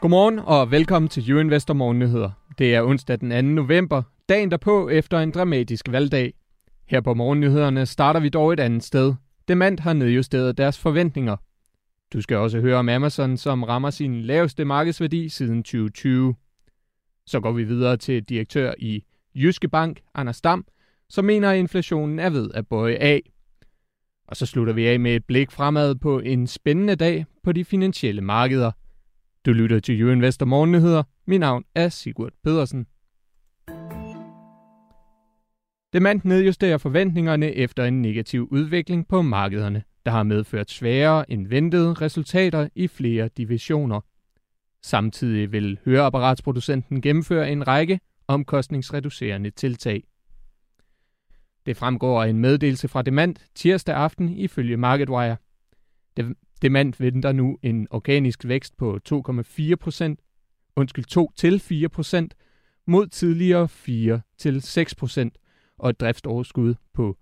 Godmorgen og velkommen til U-Investor Morgennyheder. Det er onsdag den 2. november, dagen derpå efter en dramatisk valgdag. Her på Morgennyhederne starter vi dog et andet sted. Demand har nedjusteret deres forventninger. Du skal også høre om Amazon, som rammer sin laveste markedsværdi siden 2020. Så går vi videre til direktør i Jyske Bank, Anders Dam, som mener, at inflationen er ved at bøje af. Og så slutter vi af med et blik fremad på en spændende dag på de finansielle markeder. Du lytter til Jørgen Investor Morgennyheder. Mit navn er Sigurd Pedersen. Demand nedjusterer forventningerne efter en negativ udvikling på markederne, der har medført sværere end ventede resultater i flere divisioner. Samtidig vil høreapparatsproducenten gennemføre en række omkostningsreducerende tiltag. Det fremgår af en meddelelse fra Demand tirsdag aften ifølge MarketWire. Demand venter nu en organisk vækst på 2,4 procent, undskyld 2 til 4 procent, mod tidligere 4 til 6 procent, og et driftsoverskud på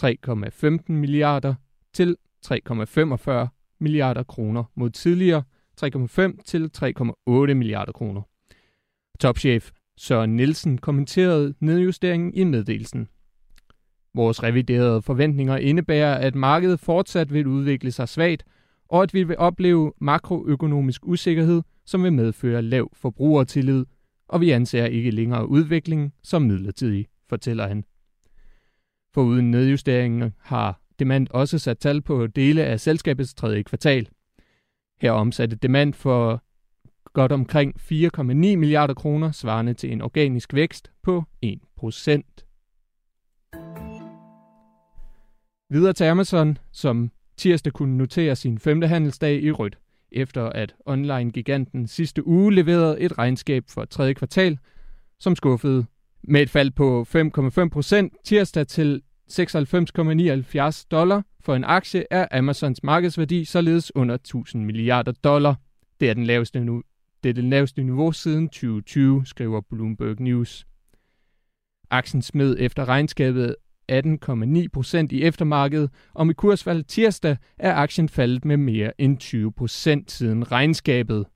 3,15 milliarder til 3,45 milliarder kroner mod tidligere 3,5 til 3,8 milliarder kroner. Topchef Søren Nielsen kommenterede nedjusteringen i meddelelsen. Vores reviderede forventninger indebærer, at markedet fortsat vil udvikle sig svagt, og at vi vil opleve makroøkonomisk usikkerhed, som vil medføre lav forbrugertillid, og vi anser ikke længere udviklingen som midlertidig, fortæller han. For uden nedjusteringen har Demand også sat tal på dele af selskabets tredje kvartal. Her omsatte Demand for godt omkring 4,9 milliarder kroner, svarende til en organisk vækst på 1 procent. Videre til Amazon, som tirsdag kunne notere sin femte handelsdag i rødt, efter at online-giganten sidste uge leverede et regnskab for tredje kvartal, som skuffede med et fald på 5,5 procent tirsdag til 96,79 dollar for en aktie er Amazons markedsværdi således under 1000 milliarder dollar. Det er, den laveste nu, det er det laveste niveau siden 2020, skriver Bloomberg News. Aktien smed efter regnskabet 18,9 procent i eftermarkedet, og med kursfald tirsdag er aktien faldet med mere end 20 procent siden regnskabet.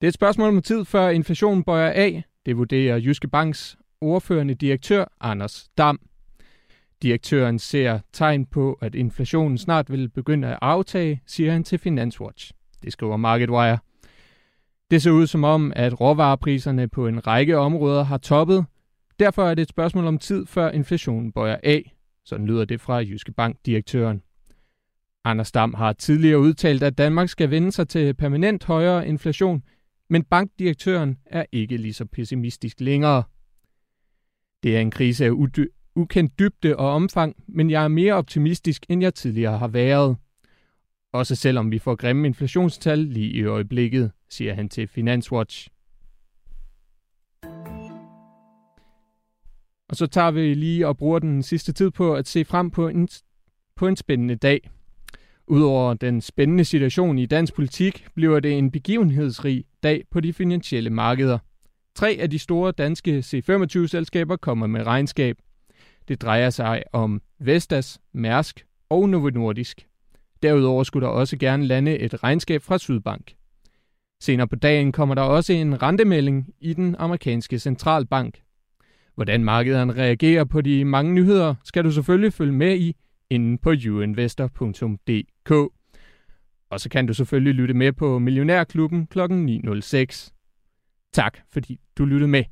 Det er et spørgsmål om tid, før inflationen bøjer af. Det vurderer Jyske Banks ordførende direktør Anders Dam. Direktøren ser tegn på, at inflationen snart vil begynde at aftage, siger han til Finanswatch. Det skriver MarketWire. Det ser ud som om, at råvarepriserne på en række områder har toppet. Derfor er det et spørgsmål om tid, før inflationen bøjer af. Sådan lyder det fra Jyske Bank-direktøren. Anders Dam har tidligere udtalt, at Danmark skal vende sig til permanent højere inflation, men bankdirektøren er ikke lige så pessimistisk længere. Det er en krise af ukendt dybde og omfang, men jeg er mere optimistisk, end jeg tidligere har været. Også selvom vi får grimme inflationstal lige i øjeblikket, siger han til Finanswatch. Og så tager vi lige og bruger den sidste tid på at se frem på en, på en spændende dag. Udover den spændende situation i dansk politik, bliver det en begivenhedsrig dag på de finansielle markeder. Tre af de store danske C25-selskaber kommer med regnskab. Det drejer sig om Vestas, Mærsk og Novo Nordisk. Derudover skulle der også gerne lande et regnskab fra Sydbank. Senere på dagen kommer der også en rentemelding i den amerikanske centralbank. Hvordan markederne reagerer på de mange nyheder, skal du selvfølgelig følge med i inde på youinvestor.dk. Og så kan du selvfølgelig lytte med på Millionærklubben kl. 9.06. Tak fordi du lyttede med.